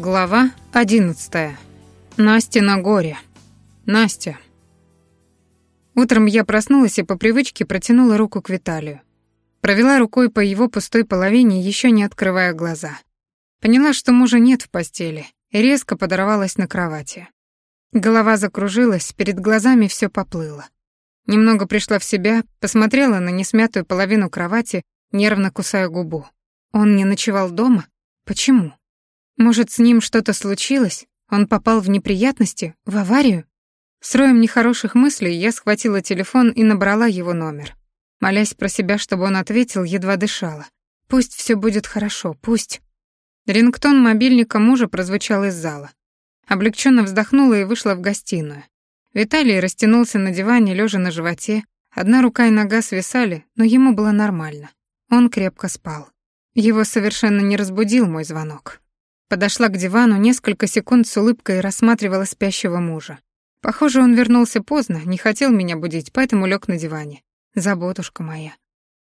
Глава 11. Настя на горе. Настя. Утром я проснулась и по привычке протянула руку к Виталию. Провела рукой по его пустой половине, еще не открывая глаза. Поняла, что мужа нет в постели, и резко подорвалась на кровати. Голова закружилась, перед глазами все поплыло. Немного пришла в себя, посмотрела на несмятую половину кровати, нервно кусая губу. Он не ночевал дома? Почему? Может, с ним что-то случилось? Он попал в неприятности? В аварию? С роем нехороших мыслей я схватила телефон и набрала его номер. Молясь про себя, чтобы он ответил, едва дышала. Пусть все будет хорошо, пусть. Рингтон мобильника мужа прозвучал из зала. Облегченно вздохнула и вышла в гостиную. Виталий растянулся на диване, лежа на животе. Одна рука и нога свисали, но ему было нормально. Он крепко спал. Его совершенно не разбудил мой звонок. Подошла к дивану, несколько секунд с улыбкой рассматривала спящего мужа. Похоже, он вернулся поздно, не хотел меня будить, поэтому лег на диване. Заботушка моя.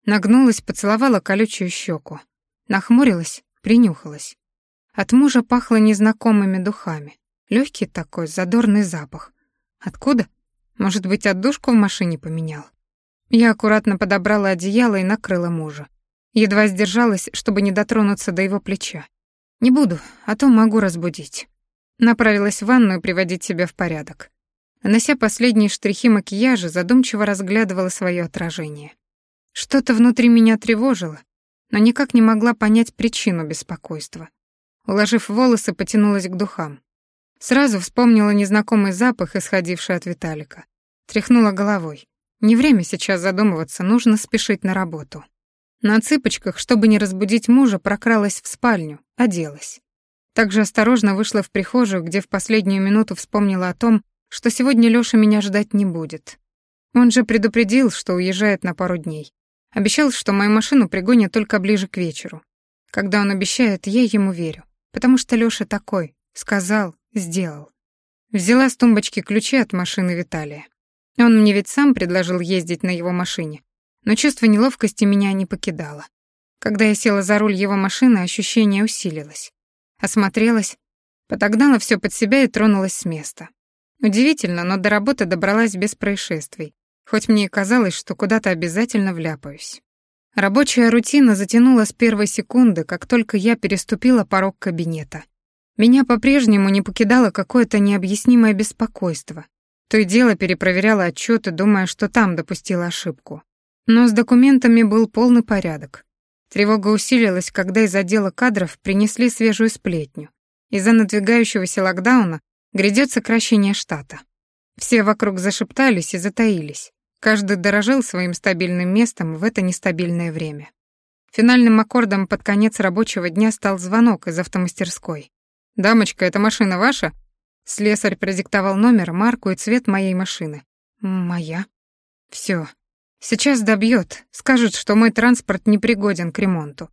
Нагнулась, поцеловала колючую щеку. Нахмурилась, принюхалась. От мужа пахло незнакомыми духами. Легкий такой, задорный запах. Откуда? Может быть, отдушку в машине поменял? Я аккуратно подобрала одеяло и накрыла мужа. Едва сдержалась, чтобы не дотронуться до его плеча. Не буду, а то могу разбудить. Направилась в ванную приводить себя в порядок. Нанося последние штрихи макияжа, задумчиво разглядывала свое отражение. Что-то внутри меня тревожило, но никак не могла понять причину беспокойства. Уложив волосы, потянулась к духам. Сразу вспомнила незнакомый запах, исходивший от Виталика. Тряхнула головой. Не время сейчас задумываться, нужно спешить на работу. На цыпочках, чтобы не разбудить мужа, прокралась в спальню, оделась. Также осторожно вышла в прихожую, где в последнюю минуту вспомнила о том, что сегодня Лёша меня ждать не будет. Он же предупредил, что уезжает на пару дней. Обещал, что мою машину пригонят только ближе к вечеру. Когда он обещает, я ему верю, потому что Лёша такой, сказал, сделал. Взяла с тумбочки ключи от машины Виталия. Он мне ведь сам предложил ездить на его машине, но чувство неловкости меня не покидало. Когда я села за руль его машины, ощущение усилилось. Осмотрелась, подогнала все под себя и тронулась с места. Удивительно, но до работы добралась без происшествий, хоть мне и казалось, что куда-то обязательно вляпаюсь. Рабочая рутина затянула с первой секунды, как только я переступила порог кабинета. Меня по-прежнему не покидало какое-то необъяснимое беспокойство. То и дело перепроверяла отчеты, думая, что там допустила ошибку. Но с документами был полный порядок. Тревога усилилась, когда из отдела кадров принесли свежую сплетню. Из-за надвигающегося локдауна грядет сокращение штата. Все вокруг зашептались и затаились. Каждый дорожил своим стабильным местом в это нестабильное время. Финальным аккордом под конец рабочего дня стал звонок из автомастерской. «Дамочка, эта машина ваша?» Слесарь продиктовал номер, марку и цвет моей машины. «Моя?» «Всё, Сейчас добьет, скажут, что мой транспорт непригоден к ремонту.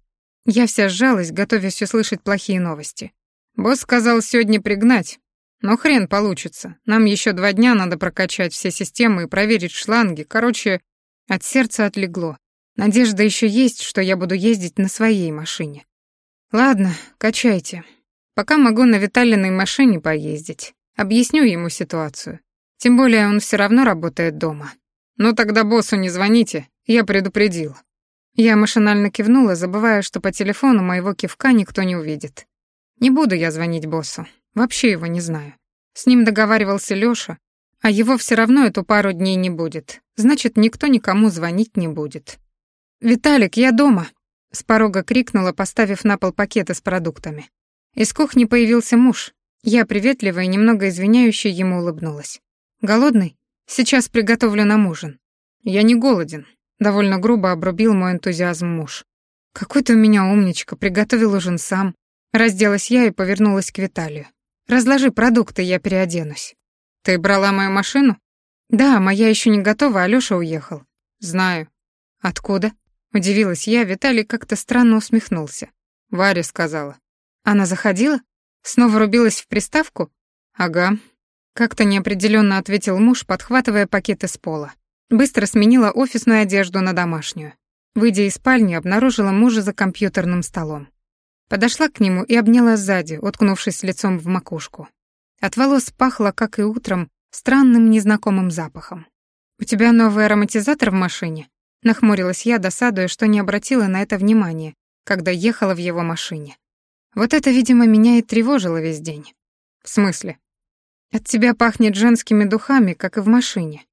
Я вся сжалась, готовясь услышать плохие новости. Босс сказал сегодня пригнать, но хрен получится. Нам еще два дня надо прокачать все системы и проверить шланги. Короче, от сердца отлегло. Надежда еще есть, что я буду ездить на своей машине. Ладно, качайте. Пока могу на Виталиной машине поездить. Объясню ему ситуацию. Тем более он все равно работает дома. «Ну тогда боссу не звоните, я предупредил». Я машинально кивнула, забывая, что по телефону моего кивка никто не увидит. Не буду я звонить боссу, вообще его не знаю. С ним договаривался Лёша, а его все равно эту пару дней не будет, значит, никто никому звонить не будет. «Виталик, я дома!» — с порога крикнула, поставив на пол пакеты с продуктами. Из кухни появился муж. Я приветливо и немного извиняюще ему улыбнулась. «Голодный?» Сейчас приготовлю нам ужин. Я не голоден, довольно грубо обрубил мой энтузиазм муж. Какой ты у меня умничка, приготовил ужин сам. Разделась я и повернулась к Виталию. Разложи продукты, я переоденусь. Ты брала мою машину? Да, моя еще не готова, а Лёша уехал. Знаю. Откуда? Удивилась я, Виталий как-то странно усмехнулся. Варя сказала. Она заходила? Снова рубилась в приставку? Ага, как-то неопределенно ответил муж, подхватывая пакеты с пола. Быстро сменила офисную одежду на домашнюю. Выйдя из спальни, обнаружила мужа за компьютерным столом. Подошла к нему и обняла сзади, уткнувшись лицом в макушку. От волос пахло, как и утром, странным незнакомым запахом. «У тебя новый ароматизатор в машине?» Нахмурилась я, досадуя, что не обратила на это внимания, когда ехала в его машине. Вот это, видимо, меня и тревожило весь день. В смысле? От тебя пахнет женскими духами, как и в машине.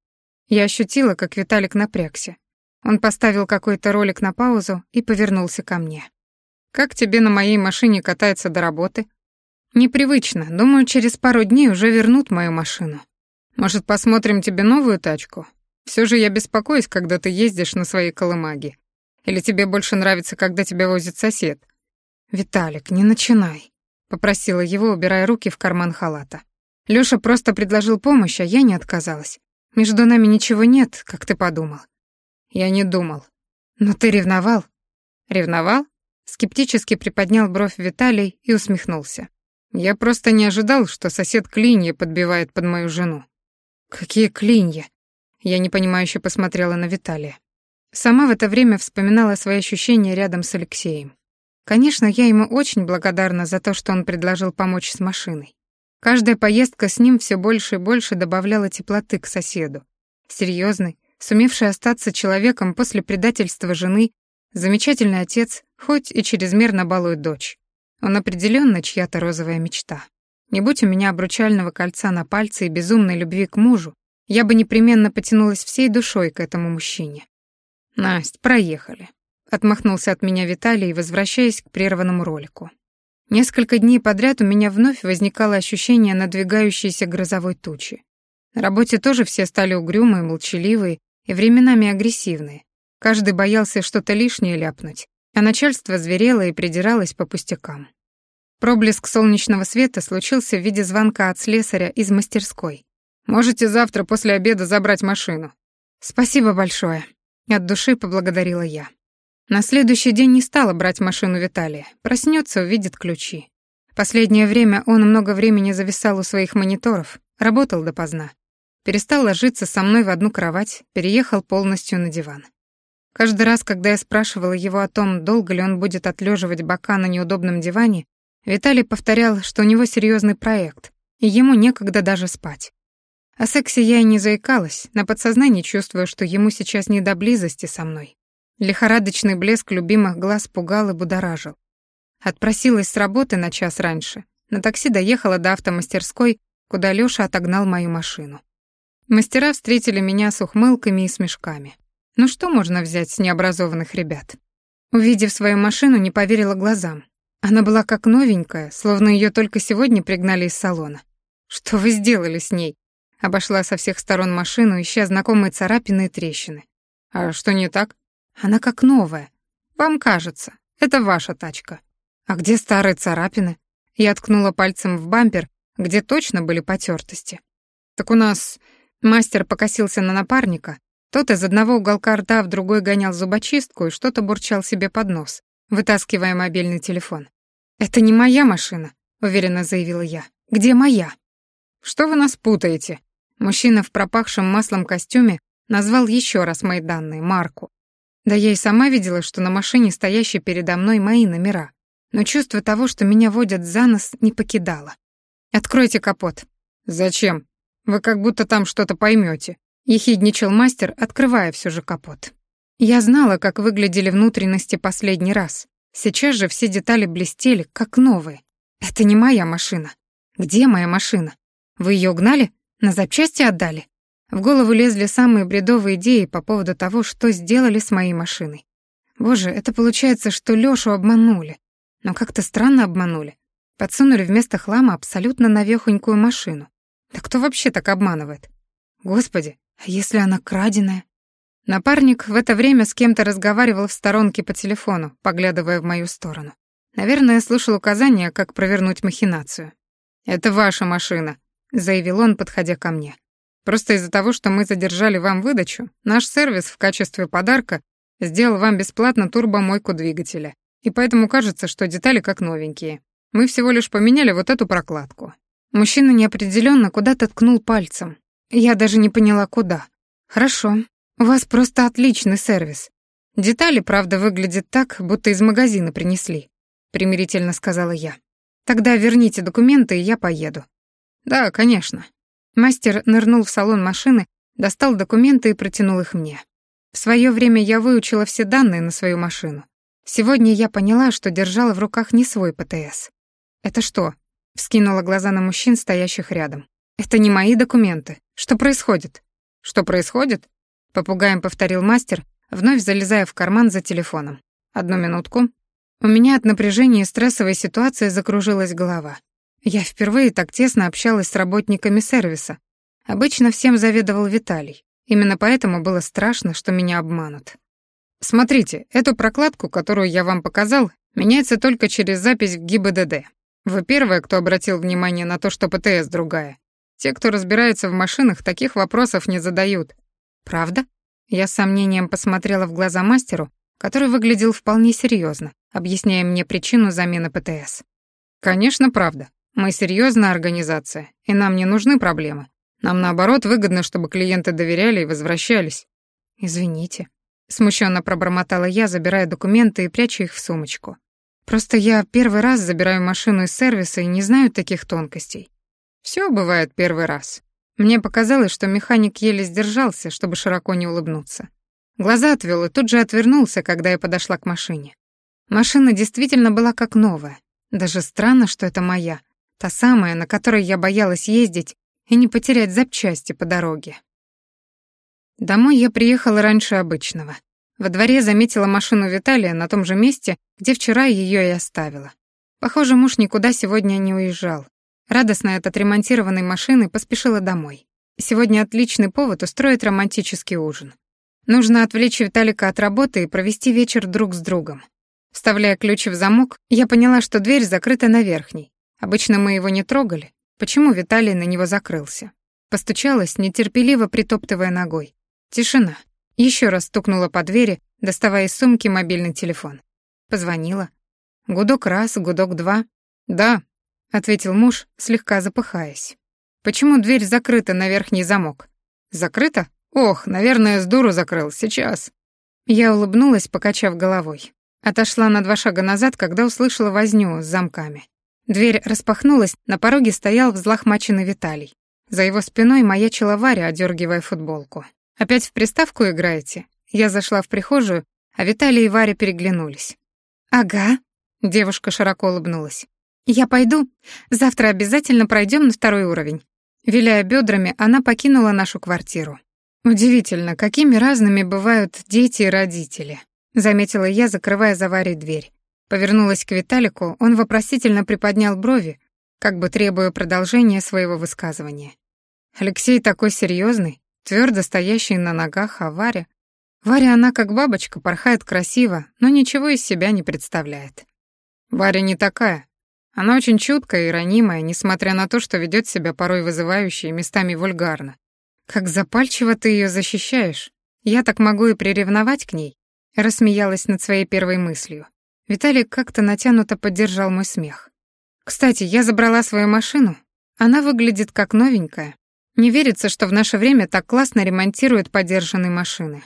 Я ощутила, как Виталик напрягся. Он поставил какой-то ролик на паузу и повернулся ко мне. «Как тебе на моей машине катается до работы?» «Непривычно. Думаю, через пару дней уже вернут мою машину. Может, посмотрим тебе новую тачку? Все же я беспокоюсь, когда ты ездишь на своей колымаге. Или тебе больше нравится, когда тебя возит сосед? Виталик, не начинай, попросила его, убирая руки в карман халата. Лёша просто предложил помощь, а я не отказалась. Между нами ничего нет, как ты подумал. Я не думал. Но ты ревновал? Ревновал? Скептически приподнял бровь Виталий и усмехнулся. Я просто не ожидал, что сосед клинья подбивает под мою жену. Какие клинья? Я непонимающе посмотрела на Виталия. Сама в это время вспоминала свои ощущения рядом с Алексеем. Конечно, я ему очень благодарна за то, что он предложил помочь с машиной. Каждая поездка с ним все больше и больше добавляла теплоты к соседу. Серьезный, сумевший остаться человеком после предательства жены, замечательный отец, хоть и чрезмерно балует дочь. Он определенно чья-то розовая мечта. Не будь у меня обручального кольца на пальце и безумной любви к мужу, я бы непременно потянулась всей душой к этому мужчине. «Насть, проехали», — отмахнулся от меня Виталий, возвращаясь к прерванному ролику. Несколько дней подряд у меня вновь возникало ощущение надвигающейся грозовой тучи. На работе тоже все стали угрюмые, молчаливые и временами агрессивные. Каждый боялся что-то лишнее ляпнуть, а начальство зверело и придиралось по пустякам. Проблеск солнечного света случился в виде звонка от слесаря из мастерской. Можете завтра после обеда забрать машину». «Спасибо большое», — от души поблагодарила я. На следующий день не стала брать машину Виталия. Проснется, увидит ключи. Последнее время он много времени зависал у своих мониторов, работал допоздна. Перестал ложиться со мной в одну кровать, переехал полностью на диван. Каждый раз, когда я спрашивала его о том, долго ли он будет отлеживать бока на неудобном диване, Виталий повторял, что у него серьезный проект, и ему некогда даже спать. О сексе я и не заикалась, на подсознании чувствуя, что ему сейчас не до близости со мной. Лихорадочный блеск любимых глаз пугал и будоражил. Отпросилась с работы на час раньше. На такси доехала до автомастерской, куда Лёша отогнал мою машину. Мастера встретили меня с ухмылками и смешками. Ну что можно взять с необразованных ребят? Увидев свою машину, не поверила глазам. Она была как новенькая, словно ее только сегодня пригнали из салона. Что вы сделали с ней? Обошла со всех сторон машину, ища знакомые царапины и трещины. А что не так? Она как новая. Вам кажется. Это ваша тачка. А где старые царапины? Я ткнула пальцем в бампер, где точно были потертости. Так у нас мастер покосился на напарника. Тот из одного уголка рта в другой гонял зубочистку и что-то бурчал себе под нос, вытаскивая мобильный телефон. «Это не моя машина», — уверенно заявила я. «Где моя?» «Что вы нас путаете?» Мужчина в пропахшем маслом костюме назвал еще раз мои данные, марку. Да я и сама видела, что на машине, стоящей передо мной, мои номера. Но чувство того, что меня водят за нос, не покидало. «Откройте капот». «Зачем? Вы как будто там что-то поймете», — ехидничал мастер, открывая все же капот. Я знала, как выглядели внутренности последний раз. Сейчас же все детали блестели, как новые. Это не моя машина. Где моя машина? Вы ее угнали? На запчасти отдали? В голову лезли самые бредовые идеи по поводу того, что сделали с моей машиной. Боже, это получается, что Лёшу обманули. Но как-то странно обманули. Подсунули вместо хлама абсолютно навехонькую машину. Да кто вообще так обманывает? Господи, а если она краденая? Напарник в это время с кем-то разговаривал в сторонке по телефону, поглядывая в мою сторону. Наверное, слушал указания, как провернуть махинацию. «Это ваша машина», заявил он, подходя ко мне. Просто из-за того, что мы задержали вам выдачу, наш сервис в качестве подарка сделал вам бесплатно турбомойку двигателя. И поэтому кажется, что детали как новенькие. Мы всего лишь поменяли вот эту прокладку. Мужчина неопределенно куда-то ткнул пальцем. Я даже не поняла, куда. Хорошо. У вас просто отличный сервис. Детали, правда, выглядят так, будто из магазина принесли. примирительно сказала я. Тогда верните документы, и я поеду. Да, конечно. Мастер нырнул в салон машины, достал документы и протянул их мне. В свое время я выучила все данные на свою машину. Сегодня я поняла, что держала в руках не свой ПТС. «Это что?» — вскинула глаза на мужчин, стоящих рядом. «Это не мои документы. Что происходит?» «Что происходит?» — попугаем повторил мастер, вновь залезая в карман за телефоном. «Одну минутку». У меня от напряжения и стрессовой ситуации закружилась голова. Я впервые так тесно общалась с работниками сервиса. Обычно всем заведовал Виталий. Именно поэтому было страшно, что меня обманут. Смотрите, эту прокладку, которую я вам показал, меняется только через запись в ГИБДД. Вы первая, кто обратил внимание на то, что ПТС другая. Те, кто разбирается в машинах, таких вопросов не задают. Правда? Я с сомнением посмотрела в глаза мастеру, который выглядел вполне серьезно, объясняя мне причину замены ПТС. Конечно, правда. Мы серьезная организация, и нам не нужны проблемы. Нам, наоборот, выгодно, чтобы клиенты доверяли и возвращались. Извините. Смущенно пробормотала я, забирая документы и пряча их в сумочку. Просто я первый раз забираю машину из сервиса и не знаю таких тонкостей. Все бывает первый раз. Мне показалось, что механик еле сдержался, чтобы широко не улыбнуться. Глаза отвел и тут же отвернулся, когда я подошла к машине. Машина действительно была как новая. Даже странно, что это моя. Та самая, на которой я боялась ездить и не потерять запчасти по дороге. Домой я приехала раньше обычного. Во дворе заметила машину Виталия на том же месте, где вчера ее и оставила. Похоже, муж никуда сегодня не уезжал. Радостная от отремонтированной машины поспешила домой. Сегодня отличный повод устроить романтический ужин. Нужно отвлечь Виталика от работы и провести вечер друг с другом. Вставляя ключ в замок, я поняла, что дверь закрыта на верхней. Обычно мы его не трогали, Почему Виталий на него закрылся? Постучалась, нетерпеливо притоптывая ногой. Тишина. Еще раз стукнула по двери, доставая из сумки мобильный телефон. Позвонила. Гудок раз, гудок два. «Да», — ответил муж, слегка запыхаясь. «Почему дверь закрыта на верхний замок?» «Закрыта? Ох, наверное, с дуру закрыл. Сейчас». Я улыбнулась, покачав головой. Отошла на два шага назад, когда услышала возню с замками. Дверь распахнулась, на пороге стоял взлохмаченный Виталий. За его спиной маячила Варя, одергивая футболку. «Опять в приставку играете?» Я зашла в прихожую, а Виталий и Варя переглянулись. «Ага», — девушка широко улыбнулась. «Я пойду. Завтра обязательно пройдем на второй уровень». Виляя бедрами, она покинула нашу квартиру. «Удивительно, какими разными бывают дети и родители», — заметила я, закрывая за Варей дверь. Повернулась к Виталику, он вопросительно приподнял брови, как бы требуя продолжения своего высказывания. Алексей такой серьезный, твердо стоящий на ногах, а Варя... Варя, она как бабочка, порхает красиво, но ничего из себя не представляет. Варя не такая. Она очень чуткая и ранимая, несмотря на то, что ведет себя порой вызывающе и местами вульгарно. Как запальчиво ты ее защищаешь. Я так могу и приревновать к ней. Рассмеялась над своей первой мыслью. Виталик как-то натянуто поддержал мой смех. «Кстати, я забрала свою машину. Она выглядит как новенькая. Не верится, что в наше время так классно ремонтируют подержанные машины.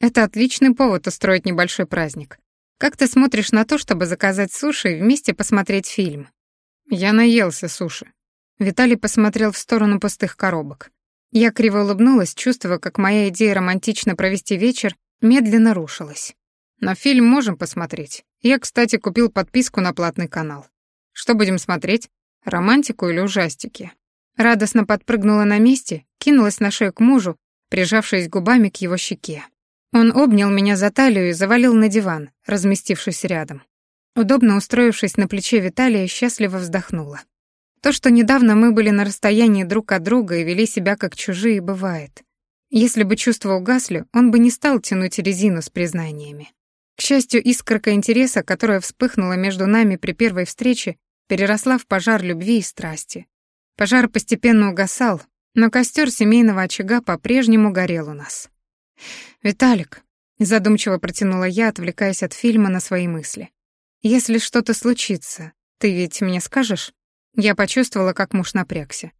Это отличный повод устроить небольшой праздник. Как ты смотришь на то, чтобы заказать суши и вместе посмотреть фильм?» «Я наелся суши». Виталий посмотрел в сторону пустых коробок. Я криво улыбнулась, чувствуя, как моя идея романтично провести вечер медленно рушилась. На фильм можем посмотреть. Я, кстати, купил подписку на платный канал. Что будем смотреть? Романтику или ужастики? Радостно подпрыгнула на месте, кинулась на шею к мужу, прижавшись губами к его щеке. Он обнял меня за талию и завалил на диван, разместившись рядом. Удобно устроившись на плече Виталия, счастливо вздохнула. То, что недавно мы были на расстоянии друг от друга и вели себя как чужие, бывает. Если бы чувства угасли, он бы не стал тянуть резину с признаниями. К счастью, искорка интереса, которая вспыхнула между нами при первой встрече, переросла в пожар любви и страсти. Пожар постепенно угасал, но костер семейного очага по-прежнему горел у нас. «Виталик», — задумчиво протянула я, отвлекаясь от фильма на свои мысли, «если что-то случится, ты ведь мне скажешь?» Я почувствовала, как муж напрягся.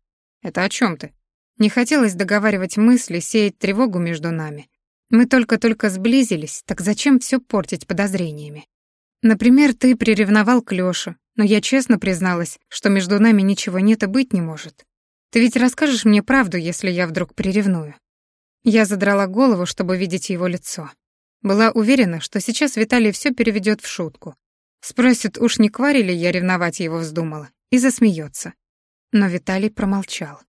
«Это о чем ты?» Не хотелось договаривать мысли, сеять тревогу между нами. Мы только-только сблизились, так зачем все портить подозрениями? Например, ты приревновал к Лёше, но я честно призналась, что между нами ничего нет и быть не может. Ты ведь расскажешь мне правду, если я вдруг приревную?» Я задрала голову, чтобы видеть его лицо. Была уверена, что сейчас Виталий все переведет в шутку. Спросит, уж не к Варе ли я ревновать его вздумала, и засмеется. Но Виталий промолчал.